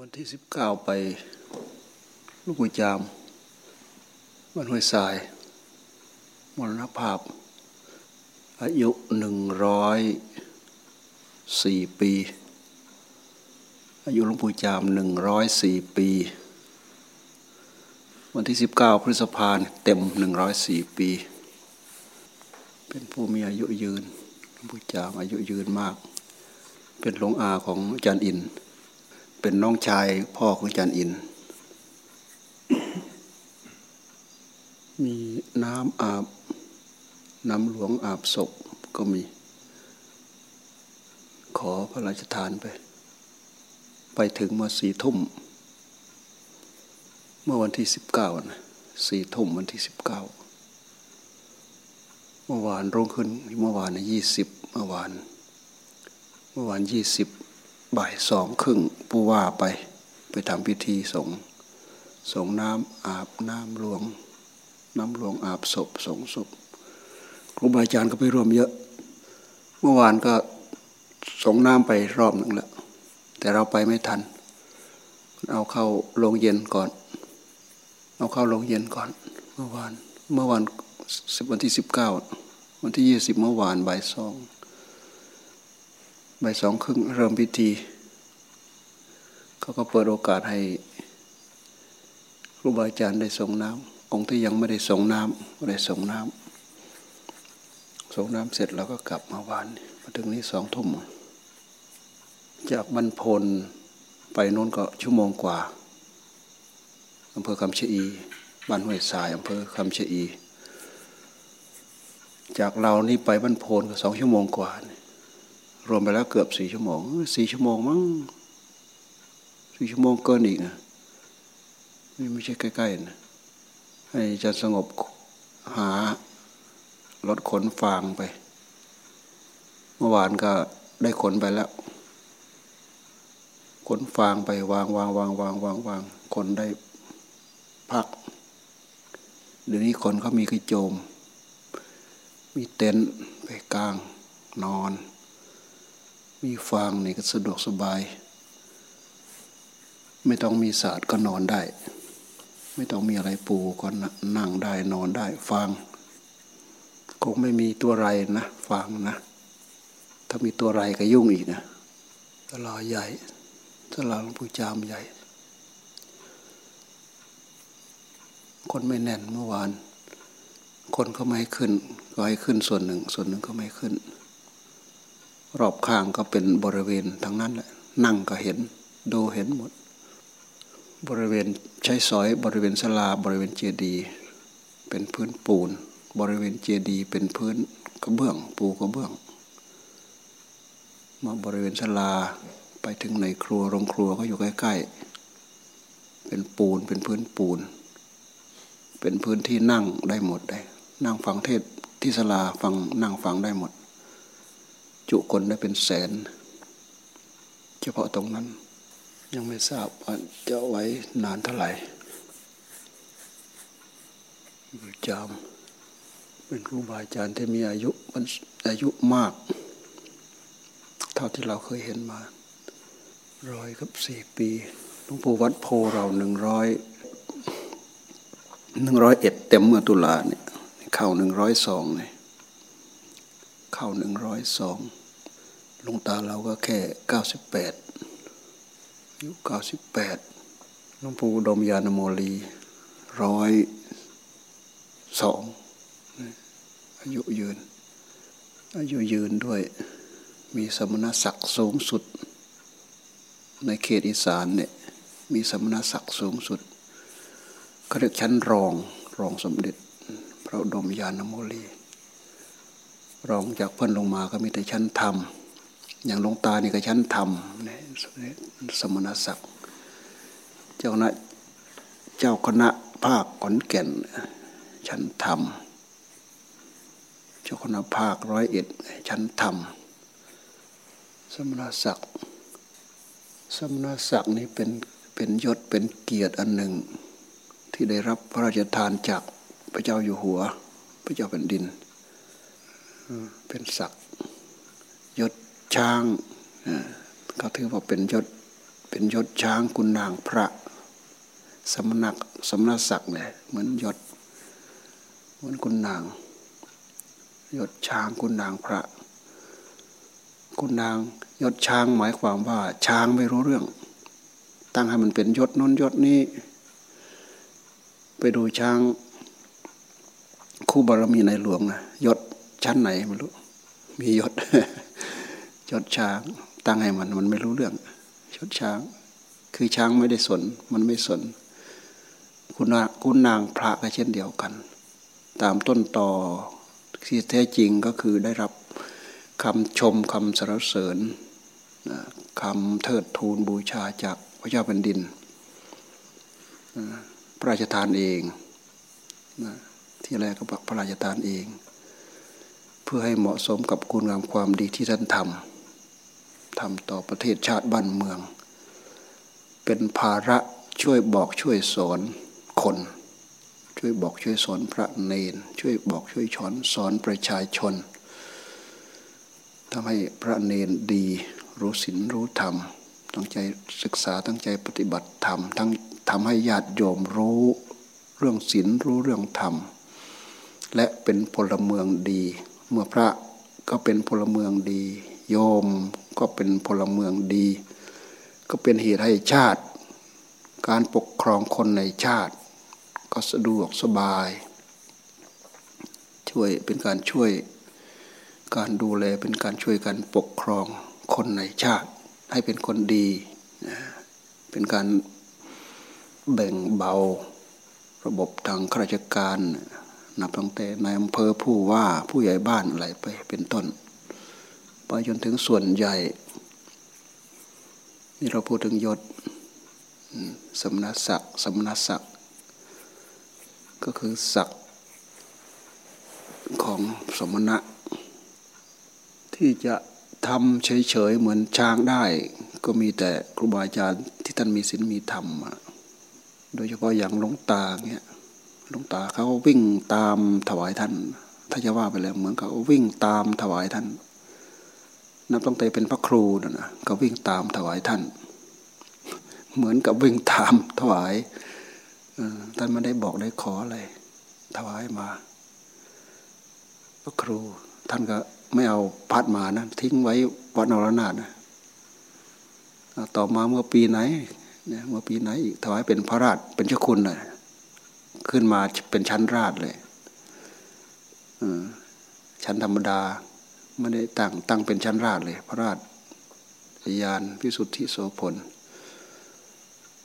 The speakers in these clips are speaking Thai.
วันที่สิบเก้าไป ลูกกุจามวันห้วยทราย มรณภาพ อายุหนึ่งร้อยสี่ปี อายุหลวงปู่จามหนึ่งร้อยสี่ปี วันที่สิบเก้าพฤษภาเต็มหนึ่งร้อยสี่ปี เป็นผู้มีอายุยืนหลวงปู่จามอายุยืนมาก เป็นหลวงอาของอาจารย์อิน เป็นน้องชายพ่อของอาจารย์อิน มีน้ำอาบ น้ำหลวงอาบศพก็มี ขอพระราชทานไป ไปถึงเมื่อสี่ทุ่ม เมื่อวันที่สิบเก้านะสี่ทุ่มวันที่สิบเก้าเมื่อวานรุ่งขึ้นเมื่อวานนะยี่สิบเมื่อวาน เมื่อวานยี่สิบบ่ายสองครึ่ง ผู้ว่าไปไปทำพิธีสงสงน้ำอาบน้ำหลวง น้ำหลวงอาบศพสงศพครูบาอาจารย์ก็ไปร่วมเยอะ เมื่อวานก็สงน้ำไปรอบหนึ่งแล้วแต่เราไปไม่ทัน เอาเข้าโรงเย็นก่อน เอาเข้าโรงเย็นก่อน เมื่อวานเมื่อวานสิบวันที่สิบเก้าวันที่ยี่สิบเมื่อวานบ่ายสองบ่ายสองครึ่งเริ่มพิธี เขาก็เปิดโอกาสให้ครูบาอาจารย์ได้ส่งน้ำองค์ที่ยังไม่ได้ส่งน้ำก็ได้ส่งน้ำส่งน้ำเสร็จแล้วก็กลับมาวานมาถึงนี้สองทุ่มจากบรรพลไปโน้นก็ชั่วโมงกว่าอำเภอคำเชอีบ้านห้วยทรายอำเภอคำเชอี จากเรานี่ไปบรรพลก็สองชั่วโมงกว่า รวมไปแล้วเกือบสี่ชั่วโมงสี่ชั่วโมงมั้ง สี่ชั่วโมงเกินอีกนะนี่ไม่ใช่ใกล้ๆนะให้จะสงบหารถขนฟางไป เมื่อวานก็ได้ขนไปแล้ว ขนฟางไปวางวางวางวางวางวางคนได้พัก เดี๋ยวนี้คนเขามีกระโจม มีเต็นท์ไปกลางนอน มีฟางนี่ก็สะดวกสบาย ไม่ต้องมีศาสตร์ก็นอนได้ ไม่ต้องมีอะไรปูก็นั่งได้นอนได้ฟางคงไม่มีตัวไรนะฟางนะ ถ้ามีตัวไรก็ยุ่งอีกนะตลาใหญ่ตลาหลวงปู่จามใหญ่ คนไม่แน่นเมื่อวาน คนเขาไม่ให้ขึ้น ก็ให้ขึ้นส่วนหนึ่ง ส่วนหนึ่งก็ไม่ขึ้น รอบข้างก็เป็นบริเวณทั้งนั้นแหละนั่งก็เห็น ดูเห็นหมด บริเวณใช้สอยบริเวณสลาบริเวณเจดีเป็นพื้นปูน บริเวณเจดีเป็นพื้นกระเบื้อง ปูกระเบื้อง มาบริเวณสลาไปถึงในครัวโรงครัวก็อยู่ใกล้ๆ เป็นปูนเป็นพื้นปูน เป็นพื้นที่นั่งได้หมดได้ นั่งฟังเทศที่สลาฟังนั่งฟังได้หมด จุคนได้เป็นแสน เฉพาะตรงนั้น ยังไม่ทราบว่าจะไว้นานเท่าไหร่ประจำเป็นครูบาอาจารย์ที่มีอายุมันอายุมาก เท่าที่เราเคยเห็นมาร้อยกับสี่ปีหลวงปู่วัดโพเราหนึ่งร้อยหนึ่งร้อยเอ็ดเต็มเมื่อตุลาเนี่ยเข้าหนึ่งร้อยสองเนี่ยเข้าหนึ่งร้อยสองลงตาเราก็แค่เก้าสิบแปด อายุเก้าสิบแปดหลวงปู่ดมยานโมลีร้อยสองอายุยืน อายุยืนด้วย มีสมณศักดิ์สูงสุด ในเขตอีสานเนี่ยมีสมณศักดิ์สูงสุดเขาเรียกชั้นรองรองสมเด็จ พระดมยานโมลี รองจากเพิ่นลงมาก็มีแต่ชั้นธรรม อย่างลงตานี่ก็ชั้นธรรมสมณศักดิ์เจ้าคณะเจ้าคณะภาคขอนแก่น ชั้นธรรม เจ้าคณะภาคร้อยเอ็ดชั้นธรรม สมณศักดิ์สมณศักดิ์นี้เป็นเป็นยศเป็นเกียรติอันหนึ่ง ที่ได้รับพระราชทานจากพระเจ้าอยู่หัว พระเจ้าแผ่นดิน เป็นศักดิ์ยศ ช้างเขาถือว่าเป็นยศเป็นยศช้างคุณนางพระ สมณักสมณศักดิ์เนี่ยเหมือนยศเหมือนคุณนางยศช้างคุณนางพระคุณนางยศช้างหมายความว่าช้างไม่รู้เรื่อง ตั้งให้มันเป็นยศน้นยศนี้ ไปดูช้างคู่บารมีในหลวงนะยศชั้นไหนไม่รู้มียศ ยศช้าง ตั้งให้มันมันไม่รู้เรื่องยศช้าง คือช้างไม่ได้สน มันไม่สน คุณนาคุณนางพระก็เช่นเดียวกัน ตามต้นต่อที่แท้จริงก็คือได้รับคำชมคำสรรเสริญคำเทิดทูนบูชาจากพระเจ้าแผ่นดิน พระราชทานเอง ที่แรกก็พระราชทานเอง เพื่อให้เหมาะสมกับคุณงามความดีที่ท่านทำ ทำต่อประเทศชาติบ้านเมือง เป็นภาระช่วยบอกช่วยสอนคน ช่วยบอกช่วยสอนพระเนน ช่วยบอกช่วยสอนสอนประชาชนทำให้พระเนนดีรู้ศีลรู้ธรรม ตั้งใจศึกษาตั้งใจปฏิบัติธรรมทั้งทำให้ญาติโยมรู้เรื่องศีลรู้เรื่องธรรม และเป็นพลเมืองดี เมื่อพระก็เป็นพลเมืองดี โยม ก็เป็นพลเมืองดี ก็เป็นเหตุให้ชาติ การปกครองคนในชาติ ก็สะดวกสบาย ช่วยเป็นการช่วยการดูแลเป็นการช่วยกันปกครองคนในชาติ ให้เป็นคนดีเป็นการแบ่งเบาระบบทางข้าราชการ นับตั้งแต่ในอำเภอผู้ว่าผู้ใหญ่บ้านอะไรไปเป็นต้น ไปจนถึงส่วนใหญ่ นี่เราพูดถึงยศสมณศักดิ์สมณศักดิ์ก็คือศักดิ์ของสมณะ ที่จะทำเฉยๆเหมือนช้างได้ ก็มีแต่ครูบาอาจารย์ที่ท่านมีศีลมีธรรม โดยเฉพาะอย่างหลวงตาเนี่ยหลวงตาเขาวิ่งตามถวายท่าน ถ้าจะว่าไปแล้วเหมือนกับวิ่งตามถวายท่าน นับตั้งแต่เป็นพระครูนะนะก็วิ่งตามถวายท่าน เหมือนกับวิ่งตามถวายท่านไม่ได้บอกได้ขออะไรถวายมา พระครูท่านก็ไม่เอาพัดมานะทิ้งไว้วัดนรนาถนะต่อมาเมื่อปีไหนเนี่ยเมื่อปีไหนอีกถวายเป็นพระราชเป็นเจ้าคุณเลยขึ้นมาเป็นชั้นราชเลยชั้นธรรมดา ไม่ได้ตั้งตั้งเป็นชั้นราชเลย พระราชยานพิสุทธิโสพล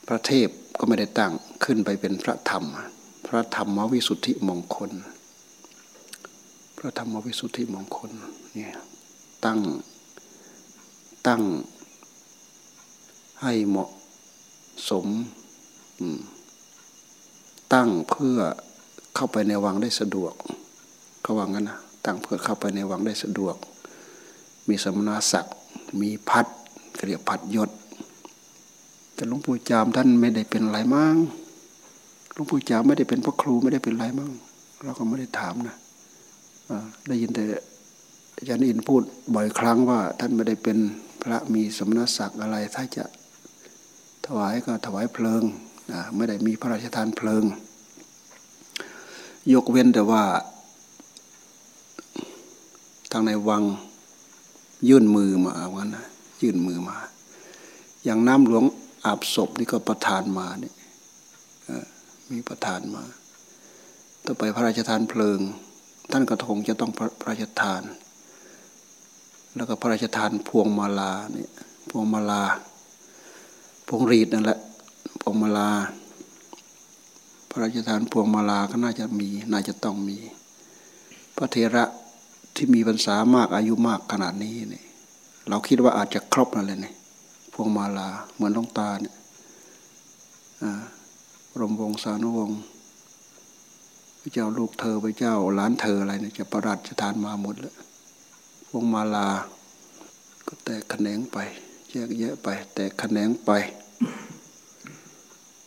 พระเทพก็ไม่ได้ตั้งขึ้นไปเป็นพระธรรม พระธรรมวิสุทธิมงคล พระธรรมวิสุทธิมงคลเนี่ยตั้งตั้งให้เหมาะสมตั้งเพื่อเข้าไปในวังได้สะดวกเขาว่างั้นนะ ตั้งเพื่อเข้าไปในวังได้สะดวก มีสมณศักดิ์มีพัดเรียกพัดยศ แต่หลวงปู่จามท่านไม่ได้เป็นอะไรมั่งหลวงปู่จามไม่ได้เป็นพระครูไม่ได้เป็นอะไรมั่งเราก็ไม่ได้ถามนะได้ยินแต่อาจารย์อินพูดบ่อยครั้งว่า ท่านไม่ได้เป็นพระมีสมณศักดิ์อะไร ถ้าจะถวายก็ถวายเพลิงไม่ได้มีพระราชทานเพลิง ยกเว้นแต่ว่า ทางในวังยื่นมือมาว่านะยื่นมือมา อย่างน้ำหลวงอาบศพนี่ก็ประทานมาเนี่ยมีประทานมา ต่อไปพระราชทานเพลิง ท่านกระทงจะต้องพระราชทาน แล้วก็พระราชทานพวงมาลาเนี่ยพวงมาลา พวงรีดนั่นแหละพวงมาลา พระราชทานพวงมาลาก็น่าจะมี น่าจะต้องมี พระเทระ ที่มีพรรษามากอายุมากขนาดนี้เนี่ยเราคิดว่าอาจจะครบนั่นเลยเนี่ยพวงมาลาเหมือนลงตาเนี่ยรมวงศานุวงศ์พระเจ้าลูกเธอพระเจ้าหลานเธออะไรเนี่ยจะประราชทานมาหมดแล้วพวงมาลา ก็แตกแขนงไปแยกแยะไป แตกแขนงไป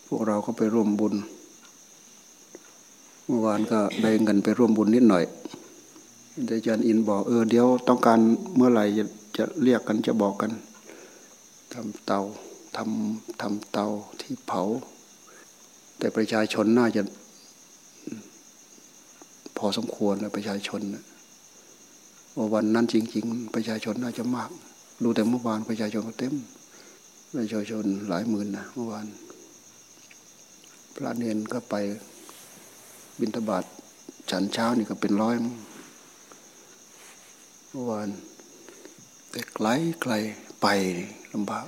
พวกเราก็ไปร่วมบุญ เมื่อวานก็ได้เงินไปร่วมบุญนิดหน่อย อาจารย์อินบอกเออเดี๋ยวต้องการเมื่อไหร่จะเรียกกันจะบอกกันทำเตาทำทำเตาที่เผา แต่ประชาชนน่าจะ พอสมควรนะประชาชนว่าวันนั้นจริง ๆ ประชาชนน่าจะมาก ดูแต่เมื่อวานประชาชนก็เต็มประชาชนหลายหมื่นนะเมื่อวาน พระเนนก็ไปบิณฑบาตฉันเช้านี่ก็เป็นร้อย เมื่อวานแต่ไกลไกลไปลำบาก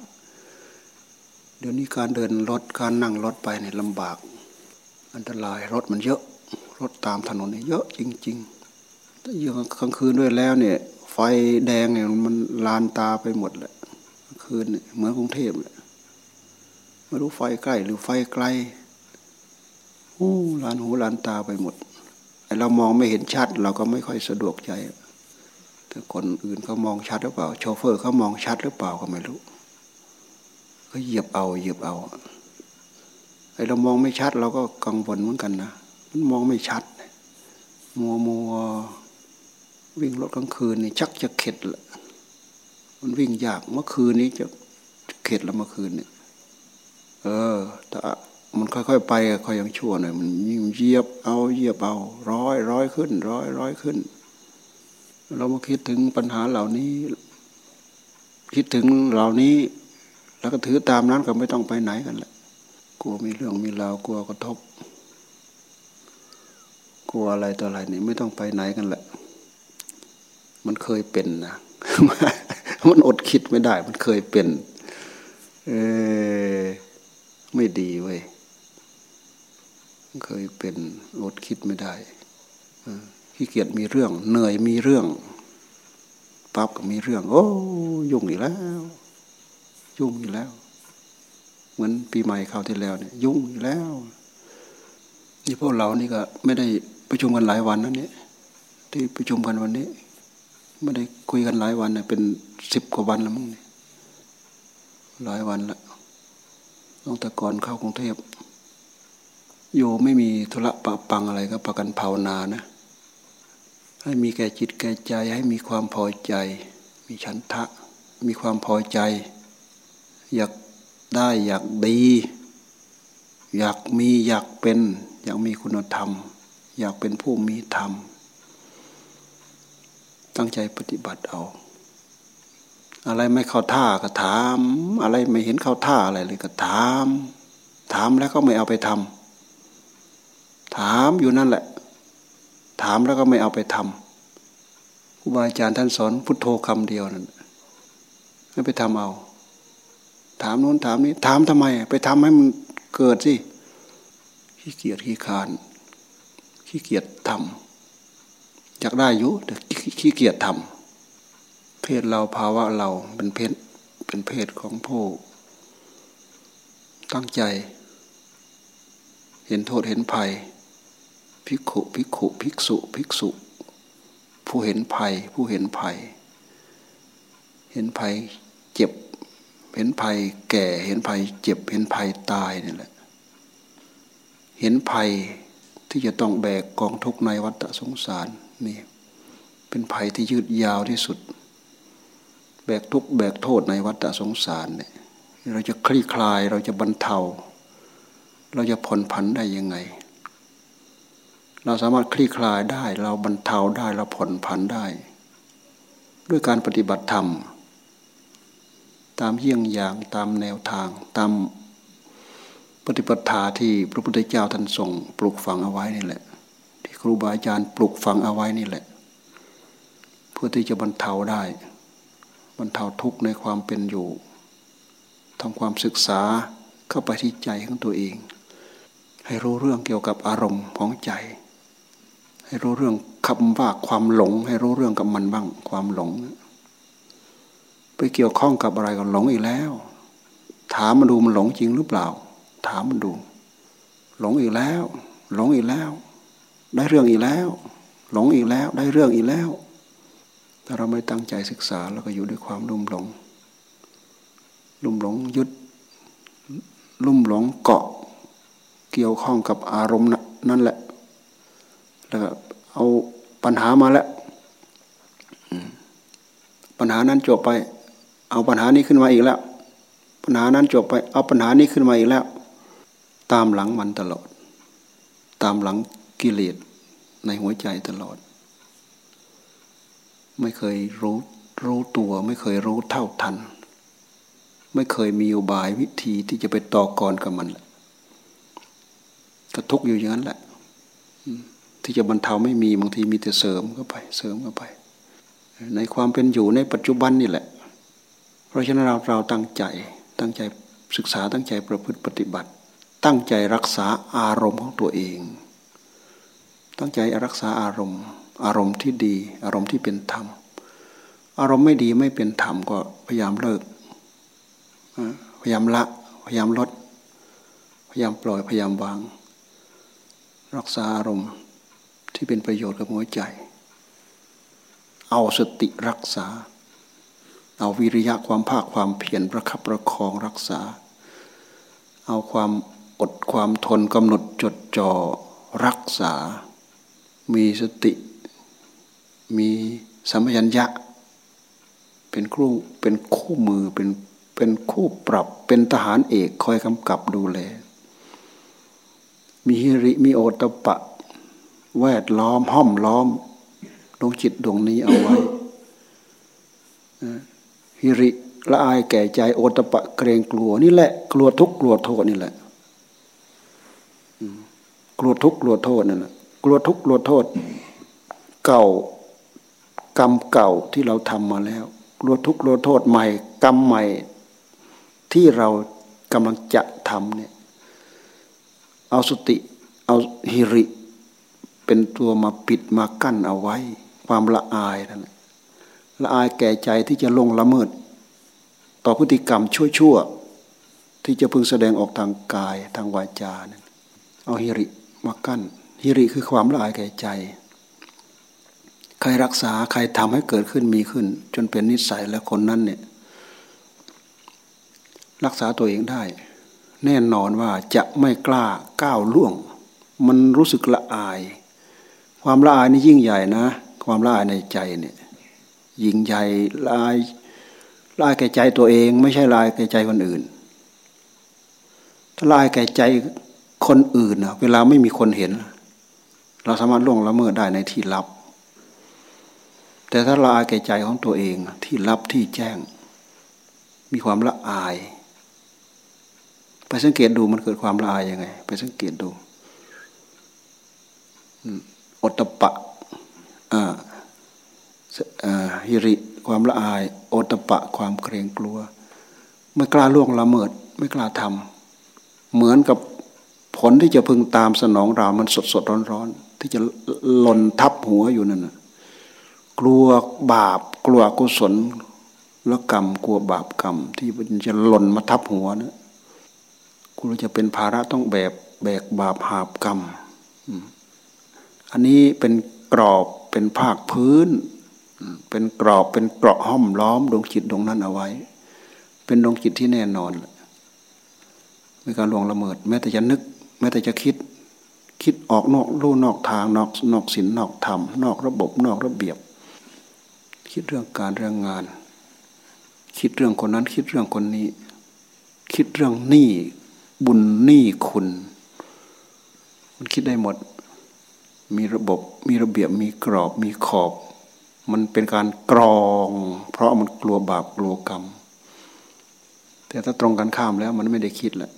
เดี๋ยวนี้การเดินรถการนั่งรถไปเนี่ยลำบาก อันตรายรถมันเยอะ รถตามถนนเนี่ยเยอะจริงๆถ้าอยู่กลางคืนด้วยแล้วเนี่ย ไฟแดงเนี่ยมันลานตาไปหมดแหละคืนเนี่ยเหมือนกรุงเทพเลยไม่รู้ไฟใกล้หรือไฟไกลโอ้ลานหูลานตาไปหมดไอเรามองไม่เห็นชัด เราก็ไม่ค่อยสะดวกใจ แต่คนอื่นเขามองชัดหรือเปล่า โชเฟอร์เขามองชัดหรือเปล่าก็ไม่รู้ก็เหยียบเอาเหยียบเอาไอเรามองไม่ชัดเราก็กังวลเหมือนกันนะมันมองไม่ชัด มัวมัววิ่งรถกลางคืนนี่ชักจะเข็ดละมันวิ่งยากเมื่อคืนนี้จะเข็ดแล้วเมื่อคืนเนี่ยเออแต่มันค่อยๆไปค่อยยังชั่วหน่อยมันยิ่งเหยียบเอาเหยียบเอา ร้อยร้อยขึ้น ร้อยร้อยขึ้น เรามาคิดถึงปัญหาเหล่านี้ คิดถึงเหล่านี้ แล้วก็ถือตามนั้นก็ไม่ต้องไปไหนกันแหละกลัวมีเรื่องมีราวกลัวกระทบ กลัวอะไรต่ออะไรนี่ไม่ต้องไปไหนกันแหละ มันเคยเป็นนะมันอดคิดไม่ได้ มันเคยเป็น เออไม่ดีเว้ยเคยเป็นอดคิดไม่ได้อ ขี้เกียจมีเรื่อง เหนื่อยมีเรื่องปั๊บก็มีเรื่อง โอ้ยุ่งอีกแล้ว ยุ่งอีกแล้ว เหมือนปีใหม่คราวที่แล้วเนี่ย ยุ่งอีกแล้ว นี่พวกเรานี่ก็ไม่ได้ประชุมกันหลายวันนั่นเนี่ยที่ประชุมกันวันนี้ไม่ได้คุยกันหลายวันเนี่ยเป็นสิบกว่าวันแล้วมั้งเนี่ยหลายวันละตั้งแต่ก่อนเข้ากรุงเทพโยไม่มีธุระปะปังอะไรก็ประกันภาวนานะ ให้มีแก่จิตแก่ใจให้มีความพอใจ มีฉันทะ มีความพอใจ อยากได้อยากดี อยากมีอยากเป็น อยากมีคุณธรรม อยากเป็นผู้มีธรรม ตั้งใจปฏิบัติเอา อะไรไม่เข้าท่าก็ถาม อะไรไม่เห็นเข้าท่าอะไรเลยก็ถาม ถามแล้วก็ไม่เอาไปทำถามอยู่นั่นแหละ ถามแล้วก็ไม่เอาไปทำครูบาอาจารย์ท่านสอนพุทโธคำเดียวนั่นไม่ไปทำเอา ถามโน้นถามนี้ถามทำไม ไปทำให้มันเกิดสิขี้เกียจขี้คานขี้เกียจทำอยากได้อยู่แต่ขี้เกียจทำเพศเราภาวะเราเป็นเพศเป็นเพศของผู้ตั้งใจ เห็นโทษเห็นภัย ภิกขุภิกขุภิกษุภิกษุ ผู้เห็นภัย ผู้เห็นภัย เห็นภัยเจ็บ เห็นภัยแก่เห็นภัยเจ็บเห็นภัยตายนี่แหละ เห็นภัยที่จะต้องแบกกองทุกข์ในวัฏสงสารนี่เป็นภัยที่ยืดยาวที่สุด แบกทุกข์แบกโทษในวัฏสงสารเนี่ยเราจะคลี่คลายเราจะบรรเทา เราจะผ่อนผันได้ยังไง เราสามารถคลี่คลายได้ เราบรรเทาได้เราผ่อนผันได้ ด้วยการปฏิบัติธรรม ตามเยี่ยงอย่างตามแนวทาง ตามปฏิปทาที่พระพุทธเจ้าท่านทรงปลูกฝังเอาไว้นี่แหละ ที่ครูบาอาจารย์ปลูกฝังเอาไว้นี่แหละ เพื่อที่จะบรรเทาได้ บรรเทาทุกข์ในความเป็นอยู่ทำความศึกษาเข้าไปที่ใจของตัวเอง ให้รู้เรื่องเกี่ยวกับอารมณ์ของใจ ให้รู้เรื่องคำว่าความหลง ให้รู้เรื่องกับมันบ้าง ความหลง ไปเกี่ยวข้องกับอะไรก็หลงอีกแล้ว ถามมันดูมันหลงจริงหรือเปล่า ถามมันดู หลงอีกแล้ว หลงอีกแล้ว ได้เรื่องอีกแล้ว หลงอีกแล้ว ได้เรื่องอีกแล้วถ้าเราไม่ตั้งใจศึกษาเราก็อยู่ด้วยความลุ่มหลง ลุ่มหลงยึดลุ่มหลงเกาะ เกี่ยวข้องกับอารมณ์นั่นแหละ แล้วก็เอาปัญหามาแล้วปัญหานั้นจบไป เอาปัญหานี้ขึ้นมาอีกแล้ว ปัญหานั้นจบไป เอาปัญหานี้ขึ้นมาอีกแล้ว ตามหลังมันตลอด ตามหลังกิเลสในหัวใจตลอด ไม่เคยรู้รู้ตัว ไม่เคยรู้เท่าทัน ไม่เคยมีอุบายวิธีที่จะไปต่อกรกับมันแหละก็ทุกอยู่อย่างนั้นแหละ ที่จะบรรเทาไม่มีบางทีมีแต่เสริมเข้าไป เสริมเข้าไป ในความเป็นอยู่ในปัจจุบันนี่แหละ เพราะฉะนั้นเราเราตั้งใจตั้งใจศึกษาตั้งใจประพฤติปฏิบัติ ตั้งใจรักษาอารมณ์ของตัวเอง ตั้งใจรักษาอารมณ์ อารมณ์ที่ดี อารมณ์ที่เป็นธรรม อารมณ์ไม่ดีไม่เป็นธรรมก็พยายามเลิกพยายามละ พยายามลด พยายามปล่อยพยายามวาง รักษาอารมณ์ ที่เป็นประโยชน์กับหัวใจ เอาสติรักษา เอาวิริยะความภาคความเพียรประคับประคองรักษา เอาความอดความทนกำหนดจดจ่อรักษา มีสติ มีสัมยัญญะ เป็นครูเป็นคู่มือเป็นเป็นคู่ปรับเป็นทหารเอกคอยกำกับดูแล มีฮิริมีโอตปะ แวดล้อมห้อมล้อมดวงจิตดวงนี้เอาไว้ฮิริละอายแก่ใจโอตปะเกรงกลัวนี่แหละ กลัวทุกข์กลัวโทษนี่แหละกลัวทุกข์กลัวโทษนั่นแหละกลัวทุกข์กลัวโทษ เก่ากรรมเก่าที่เราทำมาแล้ว กลัวทุกข์กลัวโทษใหม่ กรรมใหม่ ที่เรากำลังจะทำเนี่ย เอาสติ เอาฮิริ เป็นตัวมาปิดมากั้นเอาไว้ ความละอายนั่นละอายแก่ใจที่จะลงละเมิด ต่อพฤติกรรมชั่วๆที่จะพึงแสดงออกทางกายทางวาจาเนี่ยเอาฮิริมากั้นฮิริคือความละอายแก่ใจ ใครรักษาใครทำให้เกิดขึ้นมีขึ้น จนเป็นนิสัยแล้วคนนั้นเนี่ยรักษาตัวเองได้ แน่นอนว่าจะไม่กล้าก้าวล่วง มันรู้สึกละอาย ความละอายนี่ยิ่งใหญ่นะ ความละอายในใจเนี่ยยิ่งใหญ่ลายลายแก่ใจตัวเอง ไม่ใช่ลายแก่ใจคนอื่น ถ้าลายแก่ใจคนอื่นนะเวลาไม่มีคนเห็น เราสามารถล่วงละเมิดได้ในที่ลับ แต่ถ้าละอายแก่ใจของตัวเองที่ลับที่แจ้ง มีความละอาย ไปสังเกตดูมันเกิดความละอายยังไง ไปสังเกตดู อ อตปะฮิริความละอาย โอตปะความเกรงกลัว ไม่กล้าล่วงละเมิด ไม่กล้าทำเหมือนกับผลที่จะพึงตามสนองเรามันสดสดร้อนร้อนที่จะหล่นทับหัวอยู่นั่นนะกลัวบาป กลัวกุศลละกรรม กลัวบาปกรรม ที่มันจะหล่นมาทับหัวนะกลัวจะเป็นภาระต้องแบกแบกบาปหาบกรรม อันนี้เป็นกรอบเป็นภาคพื้น เป็นกรอบเป็นเกราะห้อมล้อมดวงจิตดวงนั้นเอาไว้ เป็นดวงจิตที่แน่นอนไม่การลวงละเมิด แม้แต่จะนึก แม้แต่จะคิด คิดออกนอกลู่นอกทางนอกนอกศีลนอกธรรมนอกระบบนอกระเบียบ คิดเรื่องการเรื่องงาน คิดเรื่องคนนั้นคิดเรื่องคนนี้ คิดเรื่องหนี้บุญหนี้คุณ มันคิดได้หมด มีระบบมีระเบียบมีกรอบมีขอบ มันเป็นการกรอง เพราะมันกลัวบาปกลัวกรรม แต่ถ้าตรงกันข้ามแล้วมันไม่ได้คิดแหละ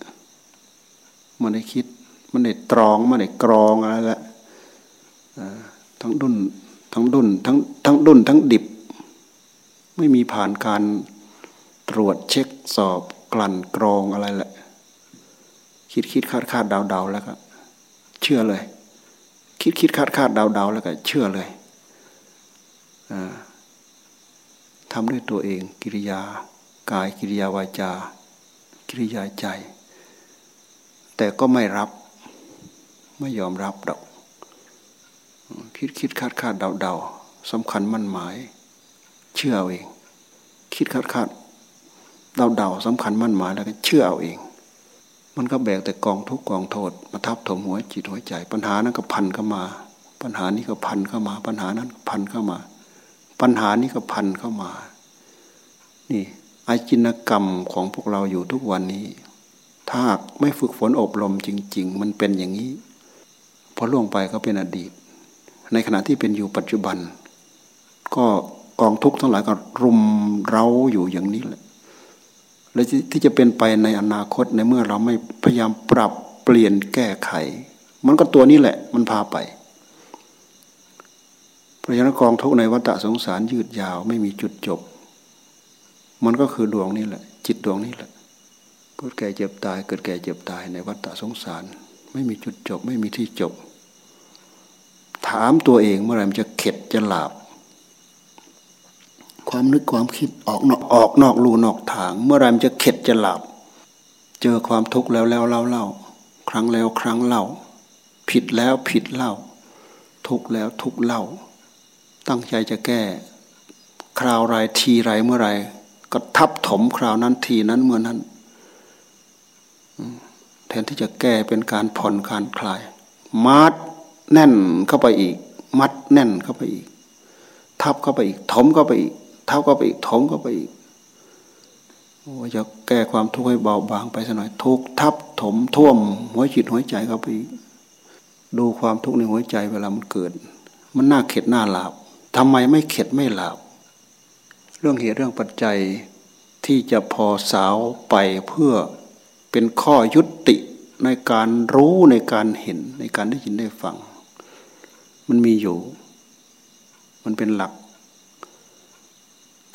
มันได้คิด มันได้ตรองมันได้กรองอะไรละทั้งดุนทั้งดุนทั้งทั้งดุนทั้งดิบ ไม่มีผ่านการตรวจเช็คสอบกลั่นกรองอะไรแหละคิดคิดคาดคาดเดาเดาแล้วก็เชื่อเลย คิดคิดคาดคาดเดาเดาแล้วก็เชื่อเลยทำด้วยตัวเอง กิริยากายกิริยาวาจา กิริยาใจ แต่ก็ไม่รับ ไม่ยอมรับดอกคิดคิดคาดคาดเดาเดาสำคัญมั่นหมาย เชื่อเอาเอง คิดคาดคาดเดาเดาสำคัญมั่นหมายแล้วก็เชื่อเอาเอง มันก็แบกแต่กองทุกกองโทษมาทับถมหัวจิตหัวใจ ปัญหานั้นก็พันเข้ามา ปัญหานี้ก็พันเข้ามา ปัญหานั้นพันเข้ามา ปัญหานี้ก็พันเข้ามา นี่อาจินกรรมของพวกเราอยู่ทุกวันนี้ ถ้าไม่ฝึกฝนอบรมจริง ๆ มันเป็นอย่างนี้พอล่วงไปก็เป็นอดีต ในขณะที่เป็นอยู่ปัจจุบัน ก็กองทุกข์ทั้งหลายก็รุมเร้าอยู่อย่างนี้แหละ และที่จะเป็นไปในอนาคตในเมื่อเราไม่พยายามปรับเปลี่ยนแก้ไข มันก็ตัวนี้แหละ มันพาไปพระฉะนั้นกองทุกในวัฏสงสารยืดยาวไม่มีจุดจบ มันก็คือดวงนี้แหละ จิตดวงนี้แหละเกิดแก่เจ็บตาย เกิดแก่เจ็บตายในวัฏสงสาร ไม่มีจุดจบ ไม่มีที่จบ ถามตัวเองเมื่อไรมันจะเข็ดจะหลาบ ความนึกความคิดออกนอกออกนอกรูนอกทาง เมื่อไรมันจะเข็ดจะหลับ เจอความทุกข์แล้วแล้วเล่าเล่าครั้งแล้วครั้งเล่า ผิดแล้วผิดเล่า ทุกแล้วทุกเล่า ตั้งใจจะแก้ คราวไรทีไรเมื่อไรก็ทับถมคราวนั้นทีนั้นเมื่อนั้นแทนที่จะแก้เป็นการผ่อนการคลาย มัดแน่นเข้าไปอีก มัดแน่นเข้าไปอีก ทับเข้าไปอีกถมเข้าไปอีก เท่าก็ไปอีกถมก็ไปอีกโอ้จะแก้ความทุกข์ให้เบาบางไปสักหน่อยทุกทับถมท่วม หัวจิตหัวใจเข้าไปดูความทุกข์ในหัวใจเวลามันเกิด มันน่าเข็ดน่าหลาบทำไมไม่เข็ดไม่หลาบ เรื่องเหตุเรื่องปัจจัยที่จะพอสาวไปเพื่อเป็นข้อยุติในการรู้ในการเห็นในการได้ยินได้ฟัง มันมีอยู่ มันเป็นหลัก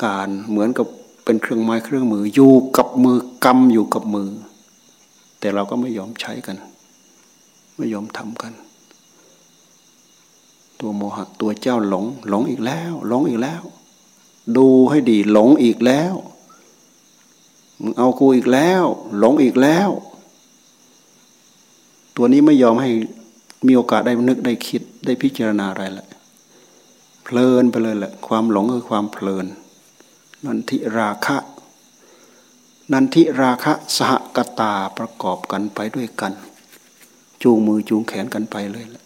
การเหมือนกับเป็นเครื่องไม้เครื่องมืออยู่กับมือกำอยู่กับมือ แต่เราก็ไม่ยอมใช้กัน ไม่ยอมทำกัน ตัวโมหะตัวเจ้าหลง หลงอีกแล้ว หลงอีกแล้ว ดูให้ดีหลงอีกแล้วมึงเอากูอีกแล้ว หลงอีกแล้ว ตัวนี้ไม่ยอมให้มีโอกาสได้นึกได้คิดได้พิจารณาอะไรละเพลินไปเลยแหละความหลงคือความเพลิน นันทิราคะ นันทิราคะสหกตาประกอบกันไปด้วยกัน จูงมือจูงแขนกันไปเลยละ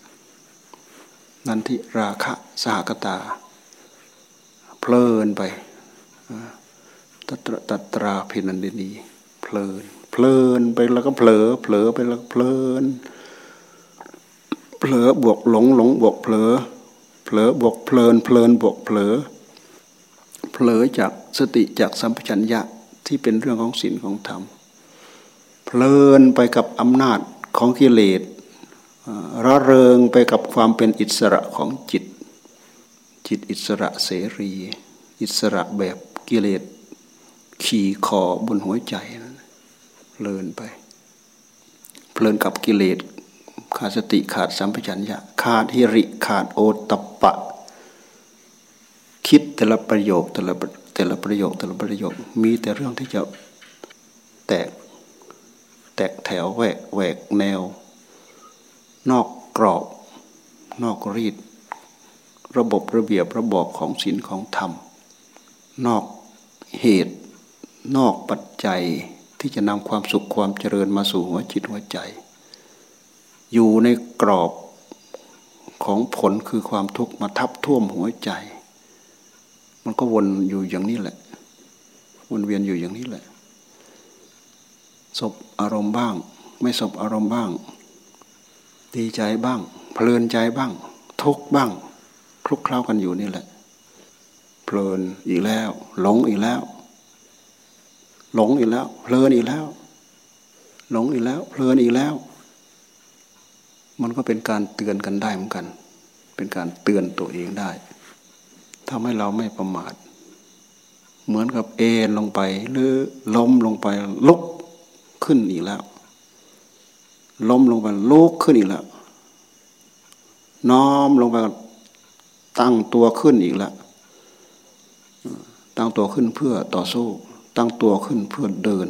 นันทิราคะสหกตา เพลินไปตัตรตัตราพินันเดนีเพลิน เพลินไปแล้วก็เผลอเผลอไปแล้วเพลินเผลอบวกหลงหลงบวกเผลอเผลอบวกเพลินเพลินบวกเผลอ เผลอจากสติจากสัมปชัญญะที่เป็นเรื่องของศีลของธรรม เพลินไปกับอำนาจของกิเลสระเริงไปกับความเป็นอิสระของจิต จิตอิสระเสรี อิสระแบบกิเลสขี่คอบนหัวใจเพลินไป เพลินกับกิเลสขาดสติขาดสัมปชัญญะขาดฮิริขาดโอตตปปะ คิดแต่ละประโยคแต่ละแต่ละประโยคแต่ละประโยค มีแต่เรื่องที่จะแตกแตกแถวแหวกแหวกแนว นอกกรอบ นอกรีด ระบบระเบียบระบอบของศีลของธรรม นอกเหตุ นอกปัจจัยที่จะนำความสุขความเจริญมาสู่หัวจิตหัวใจ อยู่ในกรอบของผลคือความทุกข์มาทับท่วมหัวใจ มันก็วนอยู่อย่างนี้แหละ วนเวียนอยู่อย่างนี้แหละสบอารมณ์บ้าง ไม่สบอารมณ์บ้าง ดีใจบ้าง เพลินใจบ้าง ทุกบ้าง คลุกเคล้ากันอยู่นี่แหละ เพลินอีกแล้ว หลงอีกแล้ว หลงอีกแล้ว เพลินอีกแล้ว หลงอีกแล้ว เพลินอีกแล้ว มันก็เป็นการเตือนกันได้เหมือนกัน เป็นการเตือนตัวเองได้ ทำให้เราไม่ประมาท เหมือนกับเอ็นลงไป หรือล้มลงไปลุกขึ้นอีกแล้ว ล้มลงไปลุกขึ้นอีกแล้ว น้อมลงไปตั้งตัวขึ้นอีกแล้วตั้งตัวขึ้นเพื่อต่อสู้ ตั้งตัวขึ้นเพื่อเดิน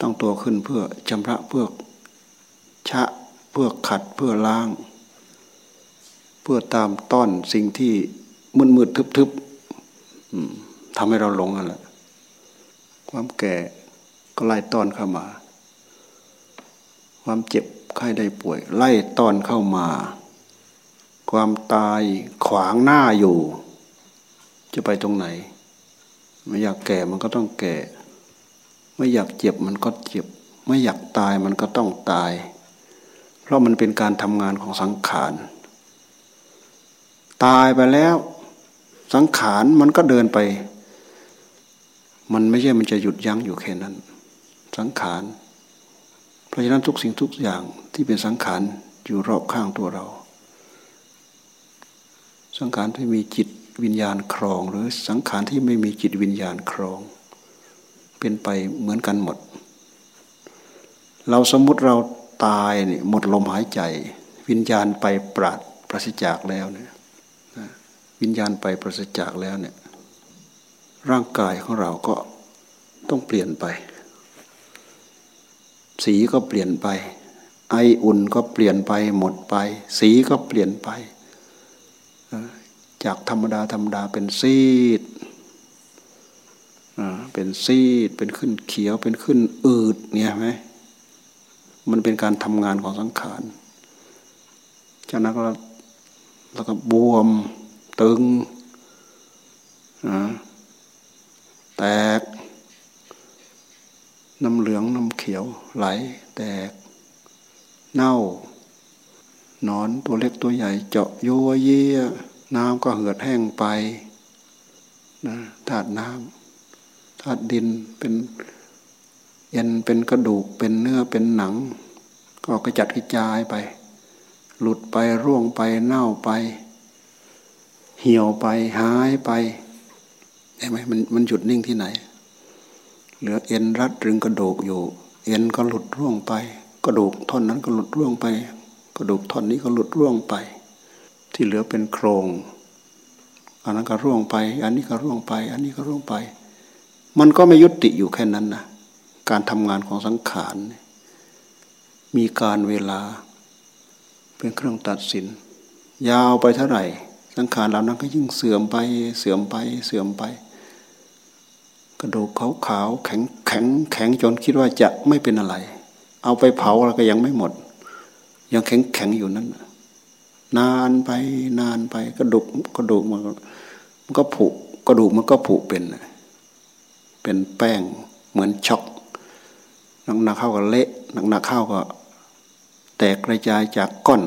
ตั้งตัวขึ้นเพื่อชำระเพื่อชะเพื่อขัดเพื่อล้าง เพื่อตามต้อนสิ่งที่มืดมืดทึบทึบทำให้เราหลงกันแหละความแก่ก็ไล่ต้อนเข้ามา ความเจ็บไข้ได้ป่วย ไล่ต้อนเข้ามา ความตายขวางหน้าอยู่ จะไปตรงไหน ไม่อยากแก่มันก็ต้องแก่ ไม่อยากเจ็บมันก็เจ็บ ไม่อยากตายมันก็ต้องตาย เพราะมันเป็นการทำงานของสังขาร ตายไปแล้ว สังขารมันก็เดินไป มันไม่ใช่มันจะหยุดยั้งอยู่แค่นั้น สังขาร เพราะฉะนั้นทุกสิ่งทุกอย่างที่เป็นสังขารอยู่รอบข้างตัวเรา สังขารที่มีจิตวิญญาณครอง หรือสังขารที่ไม่มีจิตวิญญาณครอง เป็นไปเหมือนกันหมด เราสมมุติเราตายเนี่ยหมดลมหายใจ วิญญาณไปปราดปราศจากแล้วเนี่ย วิญญาณไปปราศจากแล้วเนี่ยร่างกายของเราก็ต้องเปลี่ยนไป สีก็เปลี่ยนไป ไออุ่นก็เปลี่ยนไปหมดไป สีก็เปลี่ยนไป จากธรรมดาธรรมดาเป็นซีดเป็นซีดเป็นขึ้นเขียวเป็นขึ้นอืดเนี่ยไหมมันเป็นการทำงานของสังขารจากนั้นก็แล้วก็บวม ตึงแตก น้ำเหลืองน้ำเขียวไหล แตก เน่านอนตัวเล็กตัวใหญ่เจาะโยเยน้ำก็เหือดแห้งไปนะธาตุน้ำธาตุดินเป็นเอ็นเป็นกระดูกเป็นเนื้อเป็นหนัง ก็กระจัดกระจายไป หลุดไปร่วงไปเน่าไป เหี่ยวไปหายไปเห็นไหมมันมันหยุดนิ่งที่ไหน เหลือเอ็นรัดรึงกระดูกอยู่ เอ็นก็หลุดร่วงไป กระดูกท่อนนั้นก็หลุดร่วงไป กระดูกท่อนนี้ก็หลุดร่วงไป ที่เหลือเป็นโครงอันนั้นก็ร่วงไป อันนี้ก็ร่วงไป อันนี้ก็ร่วงไป มันก็ไม่ยุติอยู่แค่นั้นนะการทำงานของสังขาร มีการเวลา เป็นเครื่องตัดสิน ยาวไปเท่าไหร่ สังขารเหล่านั้นก็ยิ่งเสื่อมไปเสื่อมไปเสื่อมไป กระดูกขาวขาวแข็งแข็งแข็งจนคิดว่าจะไม่เป็นอะไร เอาไปเผาแล้วก็ยังไม่หมด ยังแข็งแข็งอยู่นั้นนานไปนานไปกระดูกกระดูกมันมันก็ผุกระดูกมันก็ผุเป็น เป็นแป้งเหมือนช็อกหนักหนักเข้าก็เละหนักหนักเข้าก็ แตกกระจายจากก้อน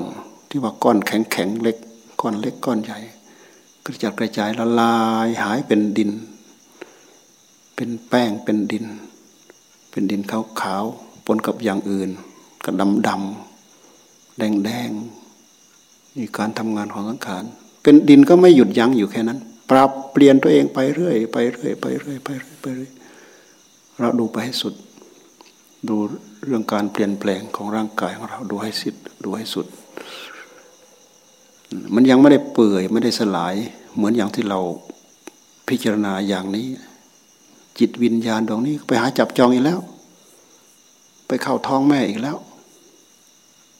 ที่ว่าก้อนแข็งแข็งเล็ก ก้อนเล็กก้อนใหญ่ กระจัดกระจายละลายหายเป็นดิน เป็นแป้งเป็นดิน เป็นดินขาวขาวปนกับอย่างอื่นก็ดำดำแดงแดงนี่การทำงานของสังขารเป็นดินก็ไม่หยุดยั้งอยู่แค่นั้น ปรับเปลี่ยนตัวเองไปเรื่อยไปเรื่อยไปเรื่อยไปเรื่อยไปเรื่อยเราดูไปให้สุด ดูเรื่องการเปลี่ยนแปลงของร่างกายของเราดูให้สิดดูให้สุด มันยังไม่ได้เปื่อยไม่ได้สลาย เหมือนอย่างที่เราพิจารณาอย่างนี้ จิตวิญญาณดวงนี้ไปหาจับจองอีกแล้ว ไปเข้าท้องแม่อีกแล้ว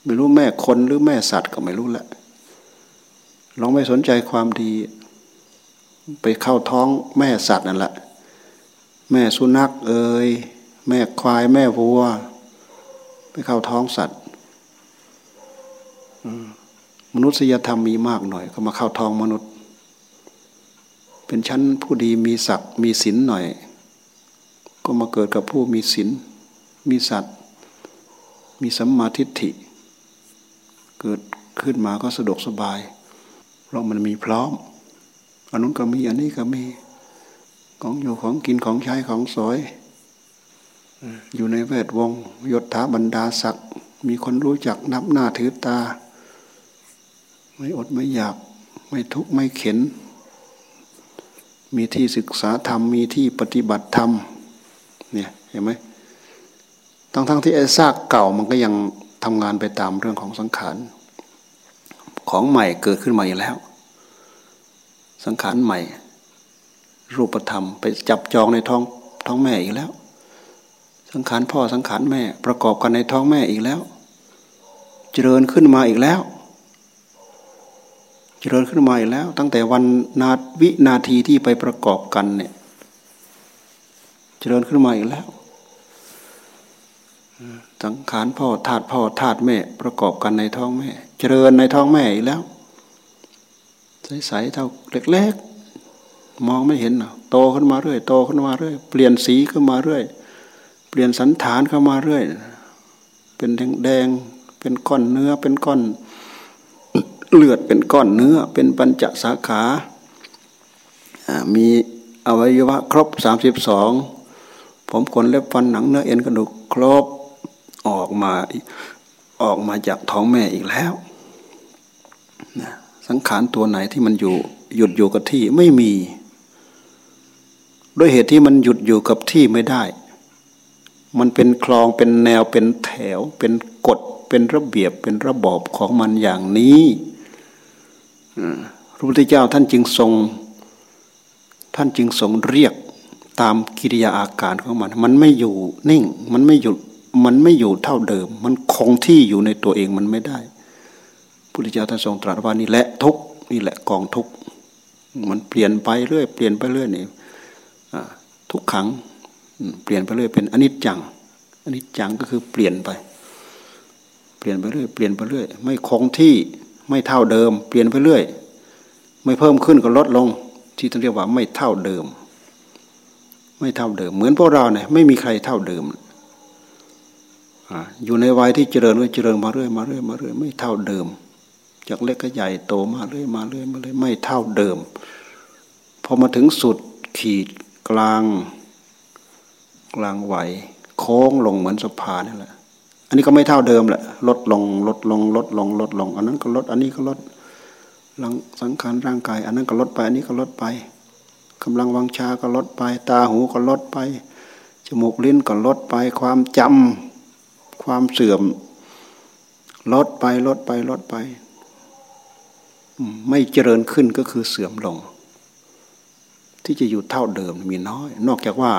ไม่รู้แม่คนหรือแม่สัตว์ก็ไม่รู้แหละลองไม่สนใจความดี ไปเข้าท้องแม่สัตว์นั่นแหละ แม่สุนัขเอ่ยแม่ควายแม่วัว ไปเข้าท้องสัตว์ มนุษยธรรมมีมากหน่อย ก็มาเข้าทองมนุษย์ เป็นชั้นผู้ดีมีศักดิ์มีศีลหน่อย ก็มาเกิดกับผู้มีศีลมีสัตว์ มีสัมมาทิฏฐิ เกิดขึ้นมาก็สะดวกสบาย เพราะมันมีพร้อมอันนู้นก็มีอันนี้ก็มีของอยู่ของกินของใช้ของสวยอยู่ในแวดวงยศถาบรรดาศักดิ์มีคนรู้จักนับหน้าถือตา ไม่อดไม่อยาก ไม่ทุกข์ไม่เข็น มีที่ศึกษาธรรม มีที่ปฏิบัติธรรม เนี่ยเห็นไหมทั้งทั้งที่ไอ้ซากเก่ามันก็ยังทำงานไปตามเรื่องของสังขาร ของใหม่เกิดขึ้นมาอีกแล้ว สังขารใหม่ รูปธรรม ไปจับจองในท้องท้องแม่อีกแล้ว สังขารพ่อสังขารแม่ประกอบกันในท้องแม่อีกแล้ว เจริญขึ้นมาอีกแล้ว เจริญขึ้นมาอีกแล้ว ตั้งแต่วันนาวินาทีที่ไปประกอบกันเนี่ย เจริญขึ้นมาอีกแล้ว สังขารพ่อธาตุพ่อธาตุแม่ประกอบกันในท้องแม่ เจริญในท้องแม่อีกแล้วใสๆเท่าเล็กๆมองไม่เห็นโตขึ้นมาเรื่อยโตขึ้นมาเรื่อยเปลี่ยนสีขึ้นมาเรื่อยเปลี่ยนสันฐานเข้ามาเรื่อย เป็นแดงแดงเป็นก้อนเนื้อเป็นก้อน เลือดเป็นก้อนเนื้อเป็นปัญจสาขามีอวัยวะครบสามสิบสองผมขนเล็บฟันหนังเนื้อเอ็นกระดูกครบออกมาออกมาจากท้องแม่อีกแล้วสังขารตัวไหนที่มันอยู่หยุดอยู่กับที่ไม่มี ด้วยเหตุที่มันหยุดอยู่กับที่ไม่ได้ มันเป็นคลองเป็นแนวเป็นแถว เป็นกฎเป็นระเบียบเป็นระบอบของมันอย่างนี้ พระพุทธเจ้าท่านจึงทรง ท่านจึงทรงเรียกตามกิริยาอาการของมัน มันไม่อยู่นิ่ง มันไม่หยุด มันไม่อยู่เท่าเดิม มันคงที่อยู่ในตัวเองมันไม่ได้ พุทธเจ้าท่านทรงตรัสว่านี่แหละทุกนี่แหละกองทุก มันเปลี่ยนไปเรื่อย เปลี่ยนไปเรื่อยนี่ทุกขังเปลี่ยนไปเรื่อยเป็นอนิจจัง อนิจจังก็คือเปลี่ยนไป เปลี่ยนไปเรื่อย เปลี่ยนไปเรื่อย ไม่คงที่ ไม่เท่าเดิม เปลี่ยนไปเรื่อย ไม่เพิ่มขึ้นก็ลดลง ที่ท่านเรียกว่าไม่เท่าเดิม ไม่เท่าเดิม เหมือนพวกเราเนี่ยไม่มีใครเท่าเดิมอยู่ในวัยที่เจริญก็เจริญมาเรื่อยมาเรื่อยมาเรื่อยไม่เท่าเดิม จากเล็กก็ใหญ่โตมาเรื่อยมาเรื่อยมาเรื่อยไม่เท่าเดิมพอมาถึงสุดขีดกลาง กลางไหวโค้งลงเหมือนสะพานนี่แหละ อันนี้ก็ไม่เท่าเดิมแหละลดลงลดลงลดลงลดลง อันนั้นก็ลด อันนี้ก็ลดลังสังขารร่างกาย อันนั้นก็ลดไป อันนี้ก็ลดไปกำลังวังชาก็ลดไป ตาหูก็ลดไปจมูกลิ้นก็ลดไป ความจำความเสื่อม ลดไปลดไปลดไป ไม่เจริญขึ้นก็คือเสื่อมลง ที่จะอยู่เท่าเดิมมีน้อย นอกจากว่า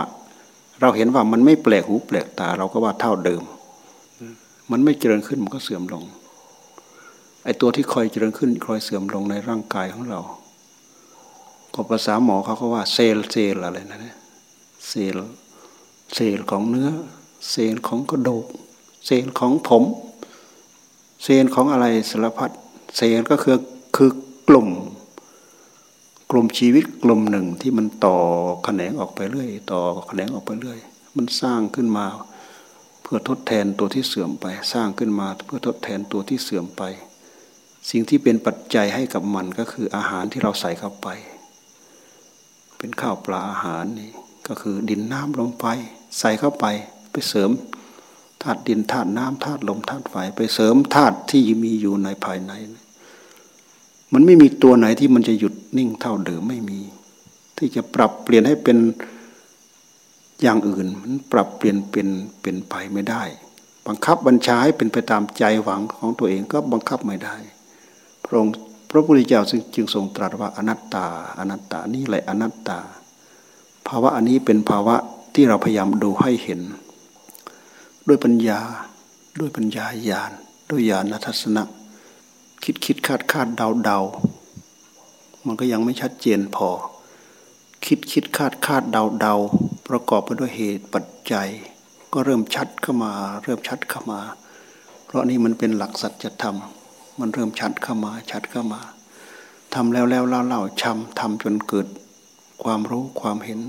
เราเห็นว่ามันไม่แปลกหูแปลกตา เราก็ว่าเท่าเดิม มันไม่เจริญขึ้นมันก็เสื่อมลง ไอ้ตัวที่คอยเจริญขึ้นคอยเสื่อมลงในร่างกายของเรา ก็ภาษาหมอเขาก็ว่าเซลเซลอะไรนะเนี่ยเซลเซลของเนื้อ เซลของกระดูก เซลของผม เซลของอะไรสารพัดเซลก็คือคือกลุ่ม กลุ่มชีวิตกลุ่มหนึ่งที่มันต่อแขนงออกไปเรื่อย ต่อแขนงออกไปเรื่อย มันสร้างขึ้นมา พื่อทดแทนตัวที่เสื่อมไป สร้างขึ้นมาเพื่อทดแทนตัวที่เสื่อมไป สิ่งที่เป็นปัจจัยให้กับมันก็คืออาหารที่เราใส่เข้าไป เป็นข้าวปลาอาหารนี่ก็คือดินน้ำลมไฟใส่เข้าไปไปเสริมธาตุดินธาตุน้ำธาตุลมธาตุไฟไปเสริมธาตุที่มีอยู่ในภายใน มันไม่มีตัวไหนที่มันจะหยุดนิ่งเท่าเดิมไม่มี ที่จะปรับเปลี่ยนให้เป็น อย่างอื่นมันปรับเปลี่ยนเป็นเป็นไปไม่ได้ บังคับบัญชาให้เป็นไปตามใจหวังของตัวเองก็บังคับไม่ได้ พระองค์พระพุทธเจ้าจึงทรงตรัสว่าอนัตตา อนัตตานี่แหละอนัตตา ภาวะอันนี้เป็นภาวะที่เราพยายามดูให้เห็น ด้วยปัญญาด้วยปัญญาญาณด้วยญาณทัศนะ คิดคิดคาดคาดเดาเดามันก็ยังไม่ชัดเจนพอ คิดคิดคาดคาดเดาเดาประกอบไปด้วยเหตุปัจจัย ก็เริ่มชัดเข้ามา เริ่มชัดเข้ามา เพราะนี่มันเป็นหลักสัจธรรม มันเริ่มชัดเข้ามาชัดเข้ามาทำแล้วแล้วเล่าเล่าชำทำจนเกิดความรู้ความเห็น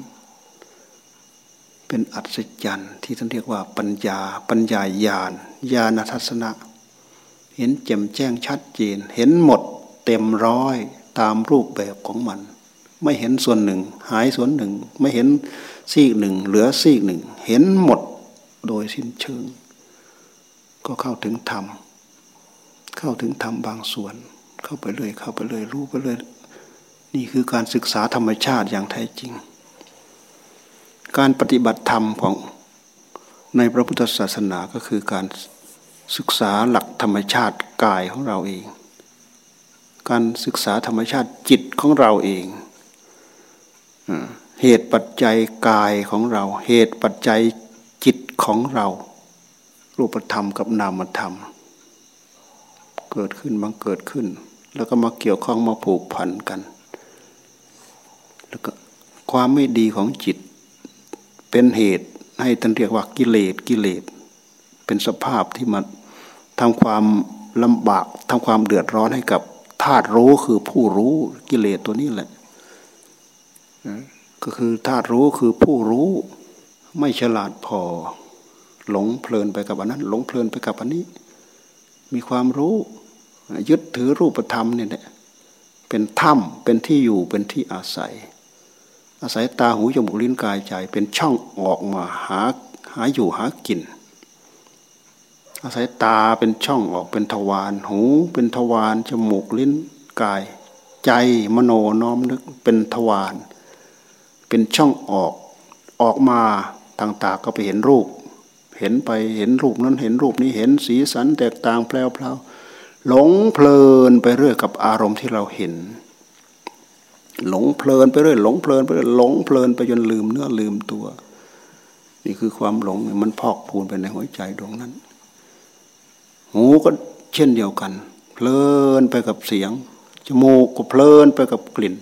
เป็นอัศจรรย์ที่ท่านเรียกว่าปัญญา ปัญญาญาณญาณทัศนะ เห็นแจ่มแจ้งชัดเจน เห็นหมดเต็มร้อยตามรูปแบบของมัน ไม่เห็นส่วนหนึ่ง หายส่วนหนึ่ง ไม่เห็นซีกหนึ่ง เหลือซีกหนึ่ง เห็นหมดโดยสิ้นเชิง ก็เข้าถึงธรรม เข้าถึงธรรมบางส่วน เข้าไปเลยเข้าไปเลยรู้ไปเลย นี่คือการศึกษาธรรมชาติอย่างแท้จริง การปฏิบัติธรรมของในพระพุทธศาสนาก็คือการศึกษาหลักธรรมชาติกายของเราเอง การศึกษาธรรมชาติจิตของเราเอง เหตุปัจจัยกายของเรา เหตุปัจจัยจิตของเรา รูปธรรมกับนามธรรม เกิดขึ้นบังเกิดขึ้น แล้วก็มาเกี่ยวข้องมาผูกพันกัน แล้วก็ความไม่ดีของจิต เป็นเหตุให้ท่านเรียกว่ากิเลสกิเลส เป็นสภาพที่มาทำความลำบากทำความเดือดร้อนให้กับธาตุรู้คือผู้รู้กิเลสตัวนี้แหละ ก็คือธาตุรู้คือผู้รู้ไม่ฉลาดพอ หลงเพลินไปกับอันนั้น หลงเพลินไปกับอันนี้ มีความรู้ ยึดถือรูปธรรมเนี่ยเป็นถ้ำเป็นที่อยู่เป็นที่อาศัย อาศัยตาหูจมูกลิ้นกายใจ เป็นช่องออกมาหาหาอยู่หากิน อาศัยตาเป็นช่องออกเป็นทวารหู เป็นทวารจมูกลิ้นกาย ใจมโนน้อมนึกเป็นทวาร เป็นช่องออกออกมาทางตาก็ไปเห็นรูป เห็นไปเห็นรูปนั้นเห็นรูปนี้เห็นสีสันแตกต่างแปลวาหลงเพลินไปเรื่อยกับอารมณ์ที่เราเห็น หลงเพลินไปเรื่อยหลงเพลินไปเรื่อยหลงเพลินไปจนลืมเนื้อลืมตัว นี่คือความหลงมันพอกพูนไปในหัวใจดวงนั้น หูก็เช่นเดียวกัน เพลินไปกับเสียงจมูกก็เพลินไปกับกลิ่น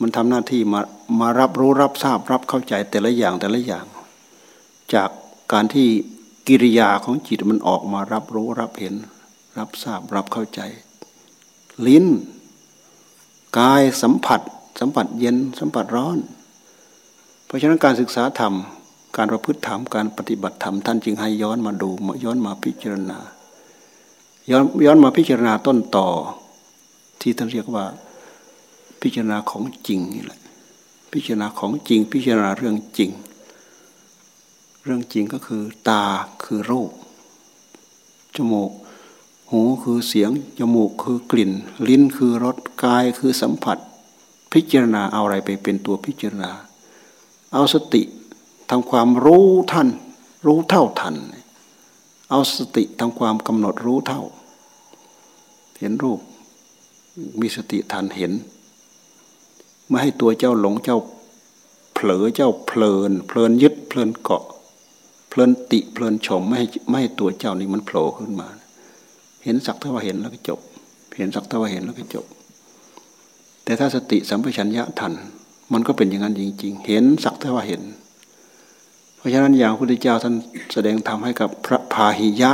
มันทำหน้าที่มามารับรู้รับทราบรับเข้าใจแต่ละอย่างแต่ละอย่าง จากการที่กิริยาของจิตมันออกมารับรู้รับเห็น รับทราบรับเข้าใจ ลิ้น กายสัมผัส สัมผัสเย็นสัมผัสร้อน เพราะฉะนั้นการศึกษาธรรม การประพฤติธรรมการปฏิบัติธรรมท่านจึงให้ย้อนมาดูย้อนมาพิจารณาย้อนย้อนมาพิจารณาต้นต่อ ที่ท่านเรียกว่า พิจารณาของจริงนี่แหละ พิจารณาของจริง พิจารณาเรื่องจริง เรื่องจริงก็คือ ตาคือรูป จมูก หูคือเสียง จมูกคือกลิ่น ลิ้นคือรส กายคือสัมผัส พิจารณาเอาอะไรไปเป็นตัวพิจารณา เอาสติทำความรู้ท่านรู้เท่าทัน เอาสติทำความกำหนดรู้เท่า เห็นรูปมีสติทันเห็น ไม่ให้ตัวเจ้าหลงเจ้าเผลอเจ้าเพลิน เพลินยึดเพลินเกาะ เพลินติเพลินชมไม่ให้ไม่ให้ตัวเจ้านี่มันโผล่ขึ้นมา เห็นสักเท่าว่าเห็นแล้วก็จบ เห็นสักเท่าว่าเห็นแล้วก็จบ แต่ถ้าสติสัมปชัญญะทัน มันก็เป็นอย่างนั้นจริง ๆ เห็นสักเท่าว่าเห็น เพราะฉะนั้นอย่างพระพุทธเจ้าท่านแสดงธรรมให้กับพระพาหิยะ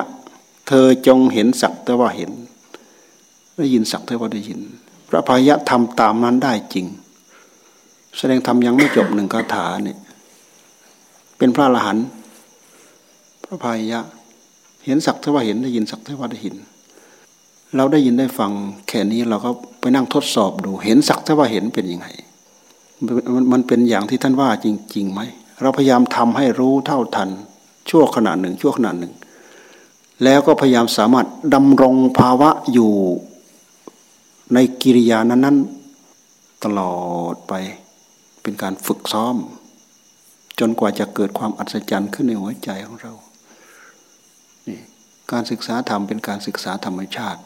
เธอจงเห็นสักเท่าว่าเห็นได้ยินสักเท่าว่าได้ยิน พระพาหิยะทำตามนั้นได้จริง แสดงธรรมยังไม่จบหนึ่งคาถาเนี่ยเป็นพระอรหันต์พระพายะ เห็นสักเทว่าเห็นได้ยินสักเทว่าได้ยิน เราได้ยินได้ฟังแค่นี้เราก็ไปนั่งทดสอบดู เห็นสักเทว่าเห็นเป็นยังไงมันเป็นอย่างที่ท่านว่าจริงๆไหมเราพยายามทำให้รู้เท่าทัน ชั่วขณะหนึ่ง ชั่วขณะหนึ่ง แล้วก็พยายามสามารถดำรงภาวะอยู่ในกิริยานั้น ๆ ตลอดไป เป็นการฝึกซ้อม จนกว่าจะเกิดความอัศจรรย์ขึ้นในหัวใจของเราการศึกษาธรรมเป็นการศึกษาธรรมชาติ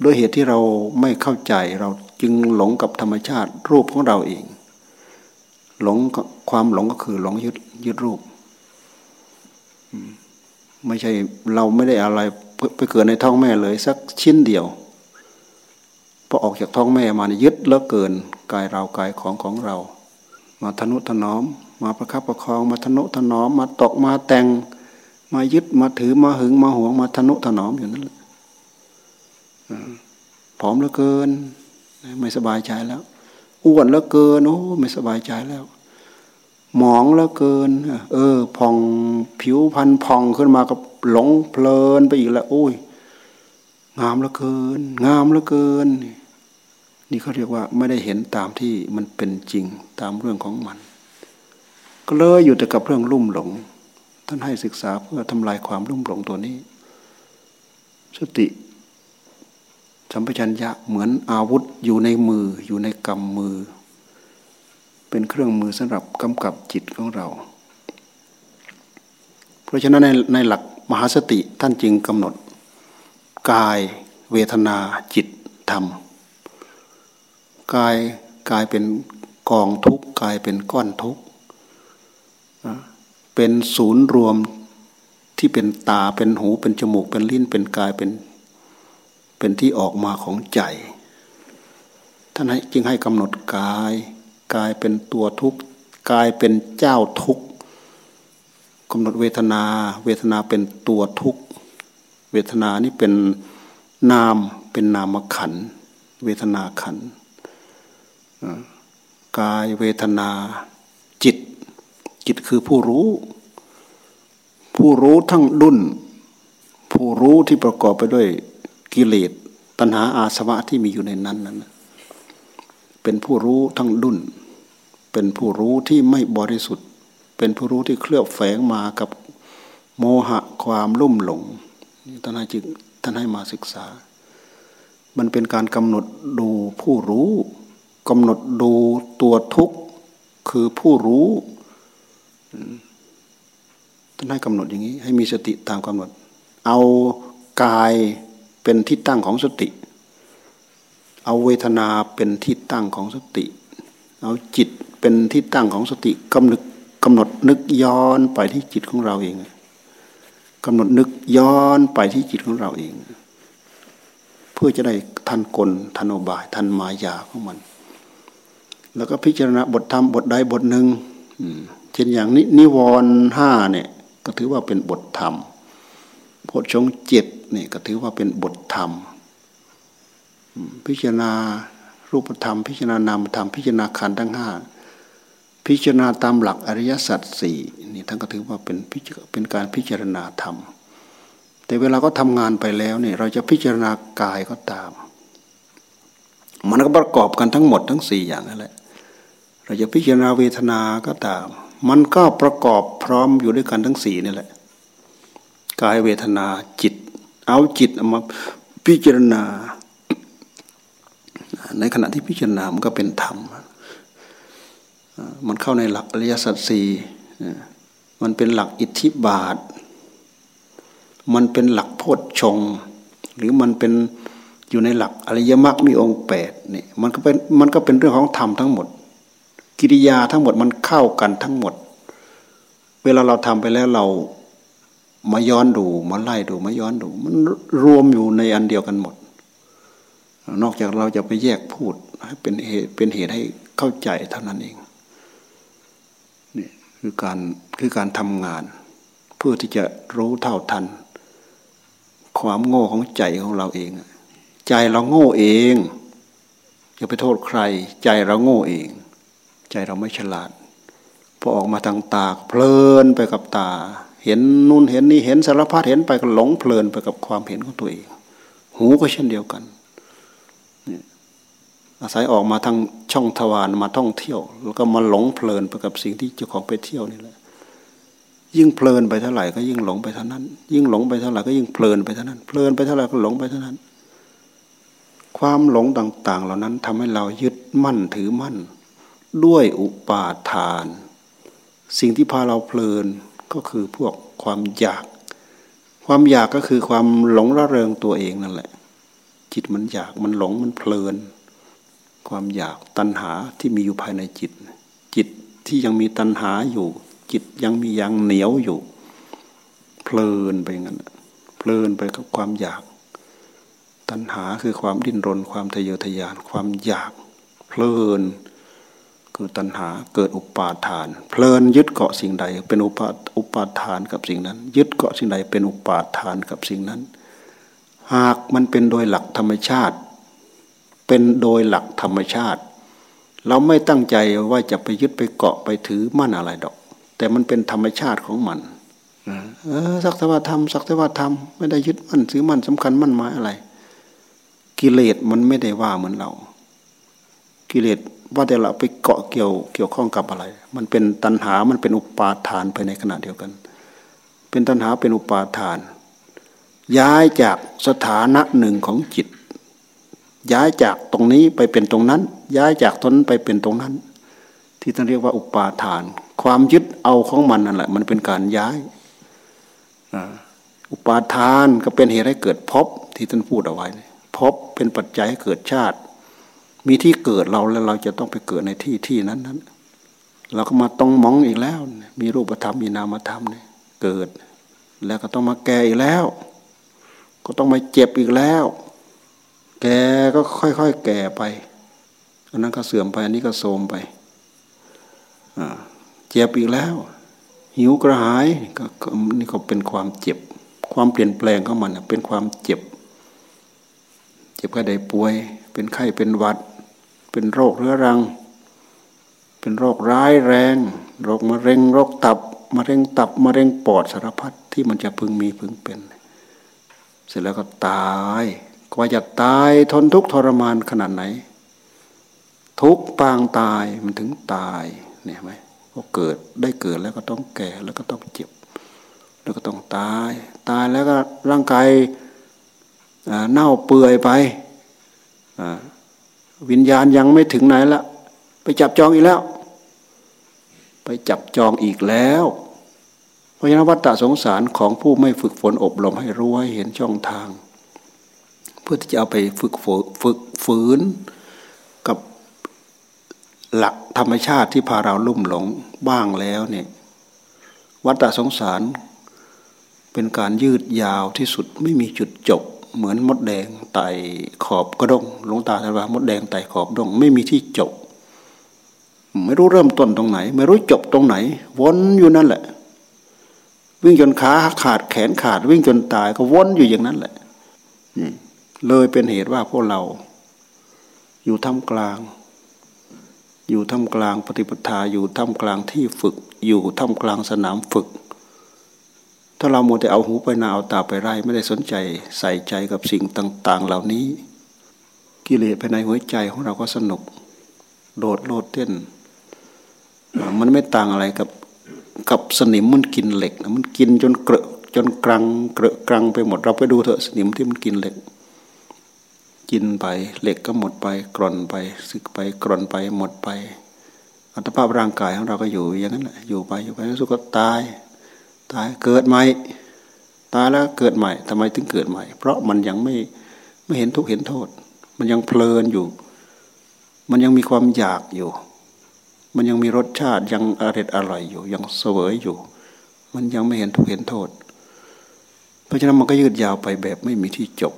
โดยเหตุที่เราไม่เข้าใจเราจึงหลงกับธรรมชาติรูปของเราเอง หลงความหลงก็คือหลงยึดยึดรูปไม่ใช่เราไม่ได้อะไรไปเกิดในท้องแม่เลย สักชิ้นเดียว พอออกจากท้องแม่มานี่ยึดเลิกเกินกายเรากายของของเรา มาทนุถนอม มาประคับประคองมาทนุถนอม มาตกมาแต่ง มายึดมาถือมาหึงมาหวงมาทนุถนอมอยู่นั่นแหละผอมเหลือเกิน ไม่สบายใจแล้วอ้วนเหลือเกินโอ้ไม่สบายใจแล้ว หมองเหลือเกิน เออพองผิวพันพองขึ้นมากับหลงเพลินไปอีกแล้วโอ้ยงามเหลือเกิน งามเหลือเกิน นี่เขาเรียกว่าไม่ได้เห็นตามที่มันเป็นจริงตามเรื่องของมัน ก็เลยอยู่แต่กับเรื่องลุ่มหลง ท่านให้ศึกษาเพื่อทำลายความรุ่มหลงตัวนี้ สติสัมปชัญญะเหมือนอาวุธอยู่ในมืออยู่ในกำมือ เป็นเครื่องมือสำหรับกำกับจิตของเรา เพราะฉะนั้นในในหลักมหาสติท่านจึงกำหนด กาย เวทนาจิตธรรม กายกายเป็นกองทุกกายเป็นก้อนทุกเป็นศูนย์รวมที่เป็นตาเป็นหูเป็นจมูกเป็นลิ้นเป็นกายเป็นเป็นที่ออกมาของใจท่านให้จึงให้กำหนดกายกายเป็นตัวทุกข์กายเป็นเจ้าทุกข์กำหนดเวทนา เวทนาเป็นตัวทุกข์เวทนานี่เป็นนามเป็นนามขันเวทนาขัน กายเวทนา จิต จิตคือผู้รู้ ผู้รู้ทั้งดุนผู้รู้ที่ประกอบไปด้วยกิเลสตัณหาอาสวะที่มีอยู่ในนั้นนั้นเป็นผู้รู้ทั้งดุนเป็นผู้รู้ที่ไม่บริสุทธิ์ เป็นผู้รู้ที่เคลือบแฝงมากับโมหะความลุ่มหลงท่านให้จึงท่านให้มาศึกษา มันเป็นการกำหนดดูผู้รู้ กำหนดดูตัวทุกข์คือผู้รู้ท่านให้กำหนดอย่างนี้ ให้มีสติตามกำหนด เอากายเป็นที่ตั้งของสติ เอาเวทนาเป็นที่ตั้งของสติ เอาจิตเป็นที่ตั้งของสติกำหนดกำหนดนึกย้อนไปที่จิตของเราเองกำหนดนึกย้อนไปที่จิตของเราเอง เพื่อจะได้ทันกลทันอบาย ทันมายาของมัน แล้วก็พิจารณาบทธรรมบทใดบทหนึ่งเช่นอย่างนี้นิวรณ์ห้าเนี่ยก็ถือว่าเป็นบทธรรมโพชงเจ็ดนี่ยก็ถือว่าเป็นบทธรรม พิจารณารูปธรรม พิจารณานามธรรมพิจารณาขันธ์ทั้งห้าพิจารณาตามหลักอริยสัจสี่นี่ท่านก็ถือว่าเป็นเป็นการพิจารณาธรรม แต่เวลาก็ทำงานไปแล้วเนี่ยเราจะพิจารณากายก็ตาม มันก็ประกอบกันทั้งหมดทั้งสี่อย่างนั่นแหละ เราจะพิจารณาเวทนาก็ตาม มันก็ประกอบพร้อมอยู่ด้วยกันทั้งสี่นี่แหละกายเวทนาจิต เอาจิตมาพิจารณา ในขณะที่พิจารณามันก็เป็นธรรม มันเข้าในหลักอริยสัจสี่มันเป็นหลักอิทธิบาท มันเป็นหลักโพชฌงหรือมันเป็นอยู่ในหลักอริยมรรคมีองค์แปดนี่มันก็เป็นมันก็เป็นเรื่องของธรรมทั้งหมด กิริยาทั้งหมดมันเข้ากันทั้งหมด เวลาเราทำไปแล้วเรามาย้อนดูมาไล่ดูมาย้อนดู มันรวมอยู่ในอันเดียวกันหมด นอกจากเราจะไปแยกพูดเป็นเหตุเป็นเหตุให้เข้าใจเท่านั้นเองนี่คือการคือการทำงาน เพื่อที่จะรู้เท่าทัน ความโง่ของใจของเราเอง ใจเราโง่เองอย่าไปโทษใคร ใจเราโง่เอง ใจเราไม่ฉลาดพอออกมาทางตาเพลินไปกับตา เห็นนู่นเห็นนี่เห็นสารพัดเห็นไปก็หลงเพลินไปกับความเห็นของตัวเอง หูก็เช่นเดียวกันอาศัยออกมาทางช่องทวารมาท่องเที่ยว แล้วก็มาหลงเพลินไปกับสิ่งที่เจ้าของไปเที่ยวนี่แหละยิ่งเพลินไปเท่าไหร่ก็ยิ่งหลงไปเท่านั้น ยิ่งหลงไปเท่าไหร่ก็ยิ่งเพลินไปเท่านั้น เพลินไปเท่าไหร่ก็หลงไปเท่านั้น ความหลงต่าง ๆ เหล่านั้นทำให้เรายึดมั่นถือมั่น ด้วยอุปาทาน สิ่งที่พาเราเพลินก็คือพวกความอยาก ความอยากก็คือความหลงระเริงตัวเองนั่นแหละ จิตมันอยากมันหลงมันเพลิน ความอยากตัณหาที่มีอยู่ภายในจิต จิตที่ยังมีตัณหาอยู่ จิตยังมียังเหนียวอยู่ เพลินไปงั้นเพลินไปกับความอยาก ตัณหาคือความดิ้นรน ความทะเยอทะยาน ความอยาก เพลิน คือตัณหาเกิดอุปาทาน เพลินยึดเกาะสิ่งใด เป็นอุปาอุปาทานกับสิ่งนั้น ยึดเกาะสิ่งใดเป็นอุปาทานกับสิ่งนั้น หากมันเป็นโดยหลักธรรมชาติ เป็นโดยหลักธรรมชาติ เราไม่ตั้งใจว่าจะไปยึดไปเกาะไปถือมั่นอะไรดอก แต่มันเป็นธรรมชาติของมันเออสักแต่ว่าทำสักแต่ว่าทำไม่ได้ยึดมั่นถือมั่นสำคัญมั่นหมายอะไร กิเลสมันไม่ได้ว่าเหมือนเรา กิเลส ว่าแต่เราไปเกาะเกี่ยวเกี่ยวข้องกับอะไร มันเป็นตัณหา มันเป็นอุปาทานไปในขณะเดียวกัน เป็นตัณหาเป็นอุปาทาน ย้ายจากสถานะหนึ่งของจิต ย้ายจากตรงนี้ไปเป็นตรงนั้น ย้ายจากตรงนั้นไปเป็นตรงนั้น ที่ท่านเรียกว่าอุปาทาน ความยึดเอาของมันนั่นแหละ มันเป็นการย้าย อุปาทานก็เป็นเหตุให้เกิดภพที่ท่านพูดเอาไว้ภพเป็นปัจจัยให้เกิดชาติ มีที่เกิดเราแล้วเราจะต้องไปเกิดในที่ที่นั้นนั้นเราก็มาต้องมองอีกแล้ว มีรูปธรรมมีนามธรรมเนี่ยเกิด แล้วก็ต้องมาแก่อีกแล้ว ก็ต้องมาเจ็บอีกแล้ว แก่ก็ค่อยๆแก่ไปอันนั้นก็เสื่อมไปอันนี้ก็โทรมไปเจ็บอีกแล้ว หิวกระหายก็นี่ก็เป็นความเจ็บ ความเปลี่ยนแปลงของมันเป็นความเจ็บ เจ็บก็ได้ป่วย เป็นไข้เป็นหวัด เป็นโรคเรื้อรัง เป็นโรคร้ายแรง โรคมะเร็งโรคตับมะเร็งตับมะเร็งปอดสารพัดที่มันจะพึงมีพึงเป็น เสร็จแล้วก็ตายกว่าจะตายทนทุกข์ทรมานขนาดไหน ทุกปางตายมันถึงตายเนี่ยไหมก็เกิดได้เกิดแล้วก็ต้องแก่แล้วก็ต้องเจ็บ แล้วก็ต้องตาย ตายแล้วก็ร่างกายเน่าเปื่อยไป วิญญาณยังไม่ถึงไหนละไปจับจองอีกแล้ว ไปจับจองอีกแล้ว เพราะฉะนั้นวัฏฏะสงสารของผู้ไม่ฝึกฝนอบรมให้รู้ให้เห็นช่องทาง เพื่อที่จะเอาไปฝึกฝึกฝืนกับหลักธรรมชาติที่พาเราลุ่มหลงบ้างแล้วเนี่ยวัฏฏะสงสารเป็นการยืดยาวที่สุดไม่มีจุดจบ เหมือนมดแดงไต่ขอบกระดงลงตาท่านว่ามดแดงไต่ขอบดง ไม่มีที่จบ ไม่รู้เริ่มต้นตรงไหน ไม่รู้จบตรงไหน วนอยู่นั่นแหละ วิ่งจนขาขาดแขนขาด วิ่งจนตายก็วนอยู่อย่างนั้นแหละนี่เลยเป็นเหตุว่าพวกเรา อยู่ท่ามกลาง อยู่ท่ามกลางปฏิปทาอยู่ท่ามกลางที่ฝึก อยู่ท่ามกลางสนามฝึก ถ้าเราโมแต่เอาหูไปนาเอาตาไปไร่ไม่ได้สนใจใส่ใจกับสิ่งต่าง ๆ เหล่านี้ กิเลสภายในหัวใจของเราก็สนุก โดดโลดเต้น มันไม่ต่างอะไรกับกับสนิมมันกินเหล็กนะมันกินจนเกลอะจนกรังเกลอะกรังไปหมดเราไปดูเถอะสนิมที่มันกินเหล็ก กินไปเหล็กก็หมดไปกร่อนไปสึกไปกร่อนไปหมดไป อัตภาพร่างกายของเราก็อยู่อย่างนั้นแหละอยู่ไปอยู่ไปแล้วสุดก็ตาย ตายเกิดใหม่ตายแล้วเกิดใหม่ทำไมถึงเกิดใหม่ เพราะมันยังไม่ไม่เห็นทุกเห็นโทษ มันยังเพลินอยู่ มันยังมีความอยากอยู่ มันยังมีรสชาติยังอร่อยอร่อยอยู่ ยังเสวยอยู่ มันยังไม่เห็นทุกเห็นโทษ เพราะฉะนั้นมันก็ยืดยาวไปแบบไม่มีที่จบ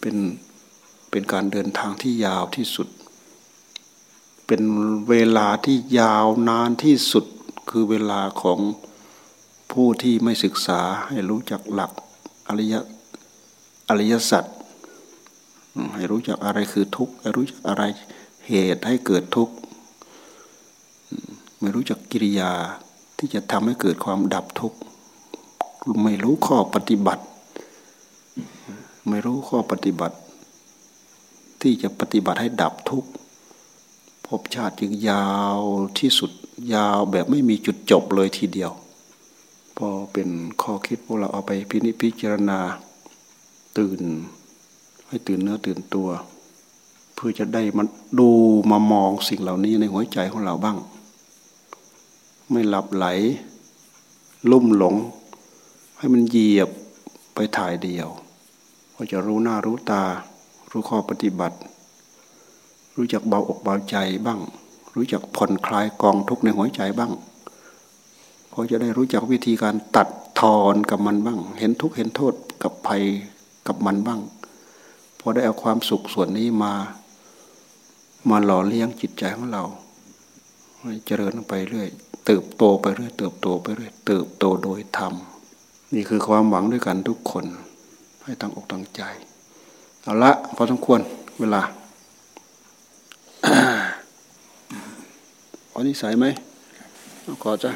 เป็นเป็นการเดินทางที่ยาวที่สุด เป็นเวลาที่ยาวนานที่สุดคือเวลาของ ผู้ที่ไม่ศึกษาให้รู้จักหลักอริยอริยสัจให้รู้จักอะไรคือทุกข์ให้รู้จักอะไรเหตุให้เกิดทุกข์ไม่รู้จักกิริยาที่จะทำให้เกิดความดับทุกข์ไม่รู้ข้อปฏิบัติ ไม่รู้ข้อปฏิบัติ ที่จะปฏิบัติให้ดับทุกข์ภพชาติจึงยาวที่สุดยาวแบบไม่มีจุดจบเลยทีเดียว พอเป็นข้อคิดพวกเราเอาไปพินิจพิจารณาตื่น ให้ตื่นเนื้อตื่นตัว เพื่อจะได้มันดูมามองสิ่งเหล่านี้ในหัวใจของเราบ้าง ไม่หลับไหล ลุ่มหลง ให้มันเหยียบไปถ่ายเดียวพอจะรู้หน้ารู้ตา รู้ข้อปฏิบัติ รู้จักเบาอกเบาใจบ้าง รู้จักผ่อนคลายกองทุกข์ในหัวใจบ้าง พอจะได้รู้จักวิธีการตัดทอนกับมันบ้าง เห็นทุกข์เห็นโทษกับภัยกับมันบ้าง พอได้เอาความสุขส่วนนี้มา มาหล่อเลี้ยงจิตใจของเราให้เจริญไปเรื่อย เติบโตไปเรื่อย เติบโตไปเรื่อย เติบโตโดยธรรม นี่คือความหวังด้วยกันทุกคน ให้ตั้งอกตั้งใจ เอาละพอสมควรเวลาพอนิสัยไหมขอจ้ะ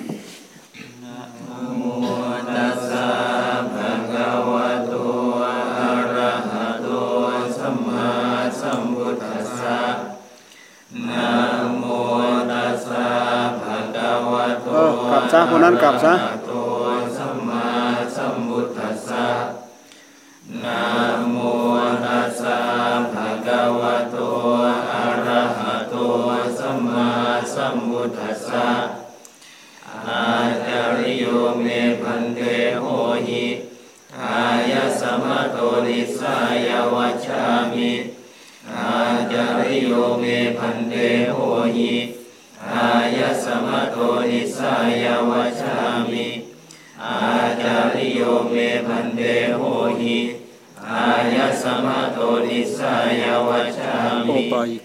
กลับ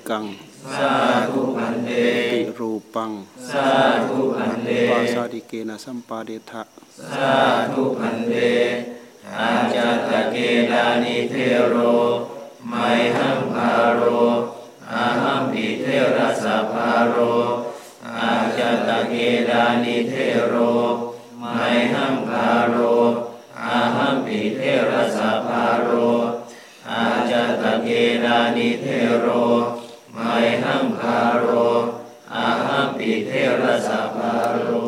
กังสาธุอันเตติรูปังสาธุอันเตปาสาดิเกนะสัมปาเดทะสาธุอันเตอาจาตเกนานิเทโรไมหังพาโรอาหัมปิเทรสะพาโรอาจาตเกนานิเทโร หังคาโรอาหังปิเทระสะพาโร